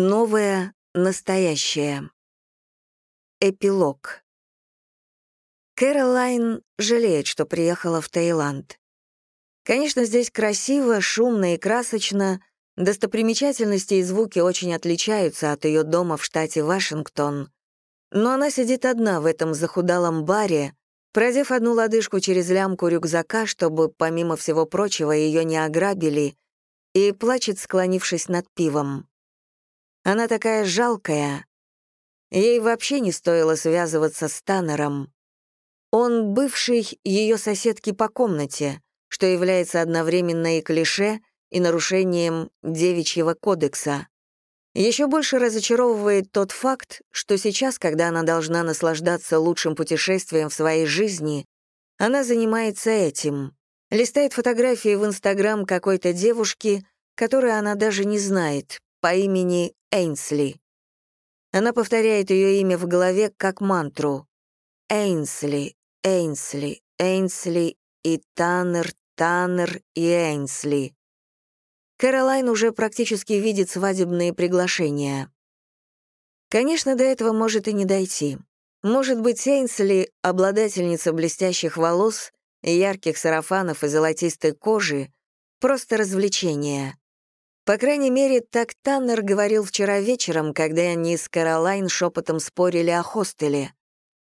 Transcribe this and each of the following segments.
Новое, настоящее. Эпилог. Кэролайн жалеет, что приехала в Таиланд. Конечно, здесь красиво, шумно и красочно, достопримечательности и звуки очень отличаются от ее дома в штате Вашингтон, но она сидит одна в этом захудалом баре, продев одну лодыжку через лямку рюкзака, чтобы, помимо всего прочего, ее не ограбили, и плачет, склонившись над пивом. Она такая жалкая. Ей вообще не стоило связываться с Таннером. Он бывший ее соседки по комнате, что является одновременно и клише, и нарушением девичьего кодекса. Еще больше разочаровывает тот факт, что сейчас, когда она должна наслаждаться лучшим путешествием в своей жизни, она занимается этим. Листает фотографии в Инстаграм какой-то девушки, которую она даже не знает, по имени Эйнсли. Она повторяет ее имя в голове как мантру. Эйнсли, Эйнсли, Эйнсли и Таннер, Таннер и Эйнсли. Кэролайн уже практически видит свадебные приглашения. Конечно, до этого может и не дойти. Может быть, Эйнсли — обладательница блестящих волос, ярких сарафанов и золотистой кожи — просто развлечение. По крайней мере, так Таннер говорил вчера вечером, когда они с Каролайн шепотом спорили о хостеле.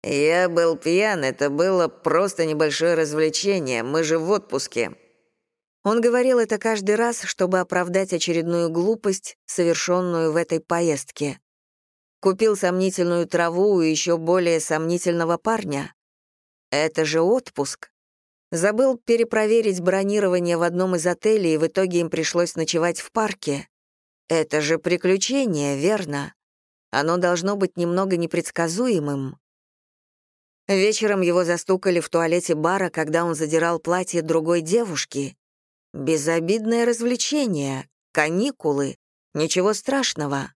«Я был пьян, это было просто небольшое развлечение, мы же в отпуске». Он говорил это каждый раз, чтобы оправдать очередную глупость, совершенную в этой поездке. Купил сомнительную траву у еще более сомнительного парня. Это же отпуск. Забыл перепроверить бронирование в одном из отелей, и в итоге им пришлось ночевать в парке. Это же приключение, верно? Оно должно быть немного непредсказуемым. Вечером его застукали в туалете бара, когда он задирал платье другой девушки. Безобидное развлечение, каникулы, ничего страшного.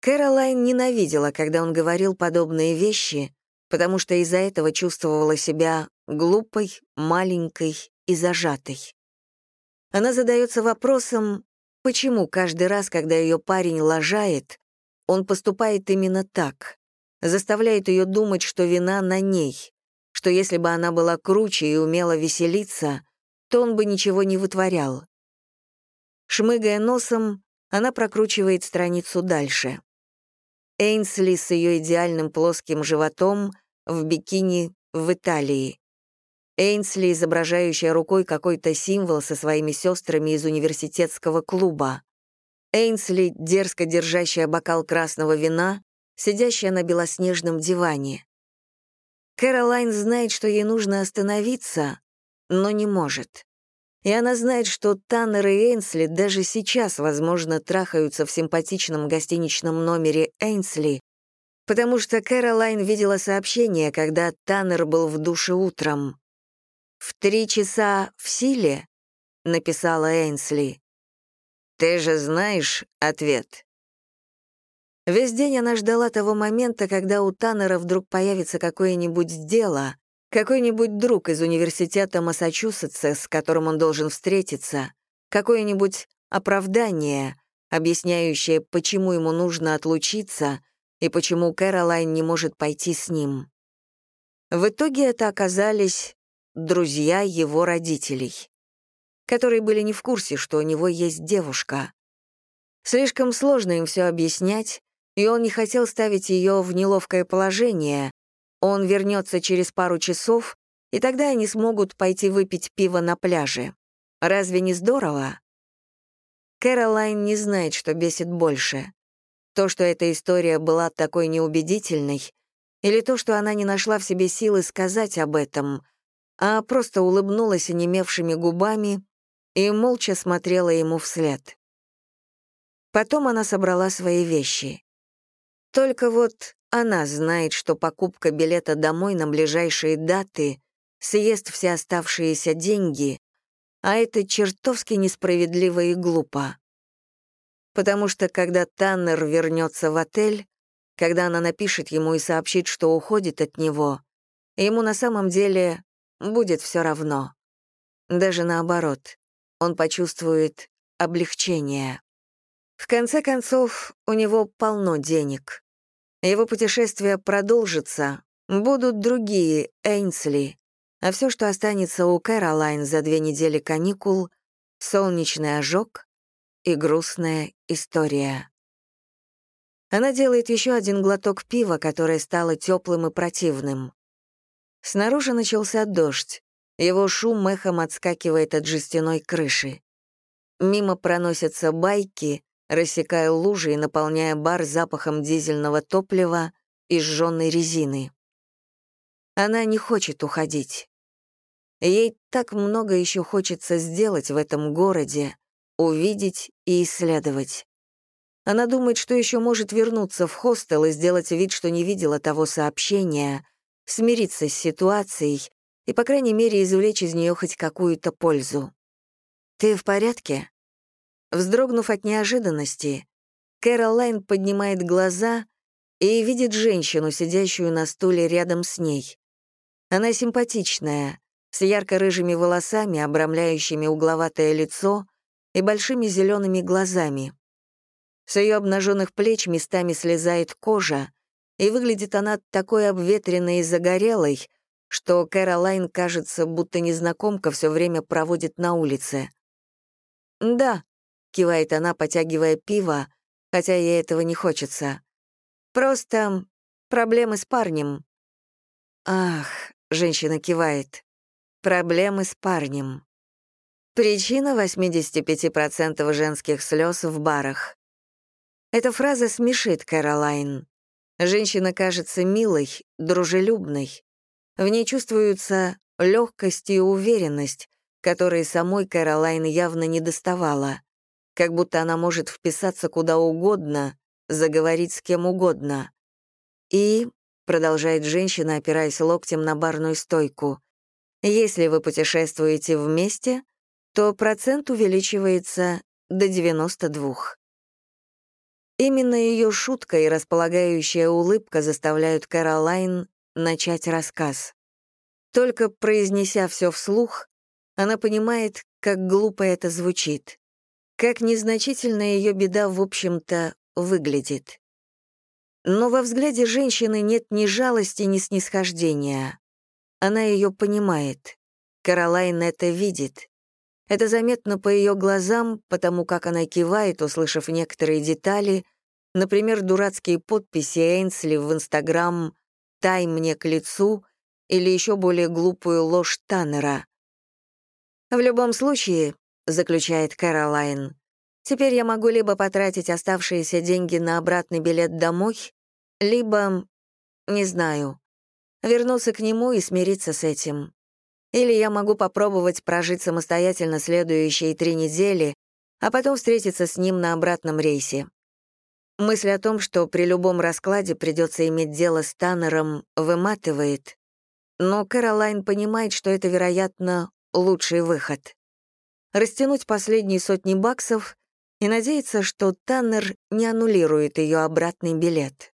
Кэролайн ненавидела, когда он говорил подобные вещи, потому что из-за этого чувствовала себя глупой, маленькой и зажатой. Она задается вопросом, почему каждый раз, когда ее парень лажает, он поступает именно так, заставляет ее думать, что вина на ней, что если бы она была круче и умела веселиться, то он бы ничего не вытворял. Шмыгая носом, она прокручивает страницу дальше. Эйнсли с ее идеальным плоским животом в бикини в Италии. Эйнсли, изображающая рукой какой-то символ со своими сестрами из университетского клуба. Эйнсли, дерзко держащая бокал красного вина, сидящая на белоснежном диване. Кэролайн знает, что ей нужно остановиться, но не может. И она знает, что Таннер и Эйнсли даже сейчас, возможно, трахаются в симпатичном гостиничном номере Эйнсли, потому что Кэролайн видела сообщение, когда Таннер был в душе утром. «В три часа в силе?» — написала Эйнсли. «Ты же знаешь ответ». Весь день она ждала того момента, когда у Таннера вдруг появится какое-нибудь дело, какой-нибудь друг из университета Массачусетса, с которым он должен встретиться, какое-нибудь оправдание, объясняющее, почему ему нужно отлучиться и почему Кэролайн не может пойти с ним. В итоге это оказались друзья его родителей, которые были не в курсе, что у него есть девушка. Слишком сложно им все объяснять, и он не хотел ставить ее в неловкое положение, он вернется через пару часов, и тогда они смогут пойти выпить пиво на пляже. Разве не здорово? Кэролайн не знает, что бесит больше. То, что эта история была такой неубедительной, или то, что она не нашла в себе силы сказать об этом, а просто улыбнулась онемевшими губами и молча смотрела ему вслед. Потом она собрала свои вещи. Только вот она знает, что покупка билета домой на ближайшие даты съест все оставшиеся деньги, а это чертовски несправедливо и глупо. Потому что когда Таннер вернется в отель, когда она напишет ему и сообщит, что уходит от него, ему на самом деле будет все равно. Даже наоборот, он почувствует облегчение. В конце концов, у него полно денег. Его путешествие продолжится, будут другие Эйнсли, а все, что останется у Кэролайн за две недели каникул — солнечный ожог и грустная история. Она делает еще один глоток пива, которое стало теплым и противным. Снаружи начался дождь. Его шум эхом отскакивает от жестяной крыши. Мимо проносятся байки, рассекая лужи и наполняя бар запахом дизельного топлива и сжженной резины. Она не хочет уходить. Ей так много еще хочется сделать в этом городе, увидеть и исследовать. Она думает, что еще может вернуться в хостел и сделать вид, что не видела того сообщения, смириться с ситуацией и, по крайней мере, извлечь из нее хоть какую-то пользу. «Ты в порядке?» Вздрогнув от неожиданности, Кэролайн поднимает глаза и видит женщину, сидящую на стуле рядом с ней. Она симпатичная, с ярко-рыжими волосами, обрамляющими угловатое лицо и большими зелеными глазами. С ее обнаженных плеч местами слезает кожа, и выглядит она такой обветренной и загорелой, что Кэролайн кажется, будто незнакомка все время проводит на улице. «Да», — кивает она, потягивая пиво, хотя ей этого не хочется. «Просто проблемы с парнем». «Ах», — женщина кивает, — «проблемы с парнем». Причина 85% женских слез в барах. Эта фраза смешит Кэролайн. Женщина кажется милой, дружелюбной. В ней чувствуются легкость и уверенность, которые самой Кэролайн явно не доставала, как будто она может вписаться куда угодно, заговорить с кем угодно. И, продолжает женщина, опираясь локтем на барную стойку, если вы путешествуете вместе, то процент увеличивается до 92. Именно ее шутка и располагающая улыбка заставляют Кэролайн начать рассказ. Только произнеся все вслух, она понимает, как глупо это звучит, как незначительно ее беда, в общем-то, выглядит. Но во взгляде женщины нет ни жалости, ни снисхождения. Она ее понимает. Каролайн это видит. Это заметно по ее глазам, потому как она кивает, услышав некоторые детали, например, дурацкие подписи Эйнсли в Инстаграм «Тай мне к лицу» или еще более глупую ложь Таннера. «В любом случае», — заключает Кэролайн, «теперь я могу либо потратить оставшиеся деньги на обратный билет домой, либо, не знаю, вернуться к нему и смириться с этим. Или я могу попробовать прожить самостоятельно следующие три недели, а потом встретиться с ним на обратном рейсе. Мысль о том, что при любом раскладе придется иметь дело с Таннером, выматывает. Но Кэролайн понимает, что это, вероятно, лучший выход. Растянуть последние сотни баксов и надеяться, что Таннер не аннулирует ее обратный билет.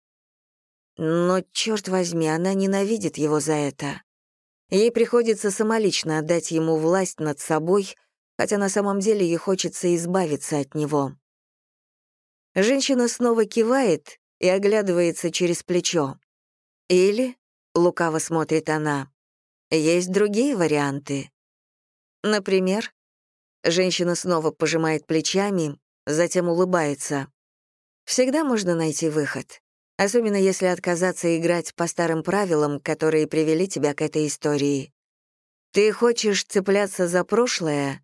Но, черт возьми, она ненавидит его за это. Ей приходится самолично отдать ему власть над собой, хотя на самом деле ей хочется избавиться от него. Женщина снова кивает и оглядывается через плечо. Или, лукаво смотрит она, есть другие варианты. Например, женщина снова пожимает плечами, затем улыбается. Всегда можно найти выход особенно если отказаться играть по старым правилам, которые привели тебя к этой истории. Ты хочешь цепляться за прошлое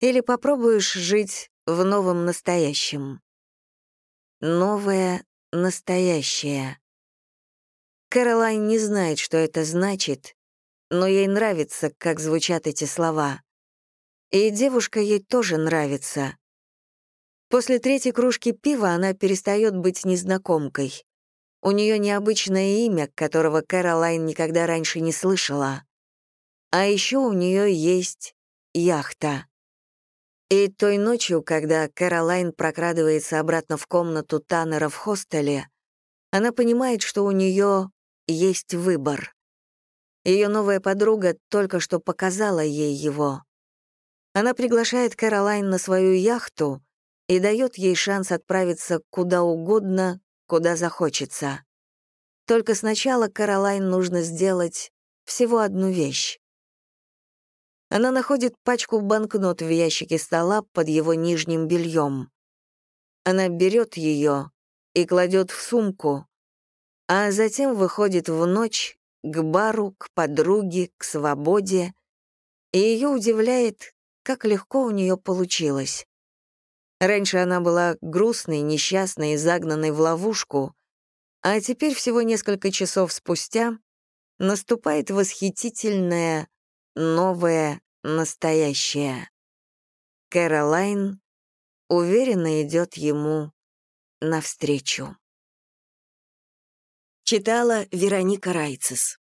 или попробуешь жить в новом настоящем? Новое настоящее. Кэролайн не знает, что это значит, но ей нравится, как звучат эти слова. И девушка ей тоже нравится. После третьей кружки пива она перестает быть незнакомкой. У нее необычное имя, которого Кэролайн никогда раньше не слышала. А еще у нее есть яхта. И той ночью, когда Кэролайн прокрадывается обратно в комнату Таннера в хостеле, она понимает, что у нее есть выбор. Ее новая подруга только что показала ей его. Она приглашает Кэролайн на свою яхту, и дает ей шанс отправиться куда угодно, куда захочется. Только сначала Каролайн нужно сделать всего одну вещь. Она находит пачку банкнот в ящике стола под его нижним бельем. Она берет ее и кладет в сумку, а затем выходит в ночь к бару, к подруге, к свободе, и ее удивляет, как легко у нее получилось. Раньше она была грустной, несчастной и загнанной в ловушку, а теперь всего несколько часов спустя наступает восхитительное, новое, настоящее. Кэролайн уверенно идет ему навстречу. Читала Вероника Райцес.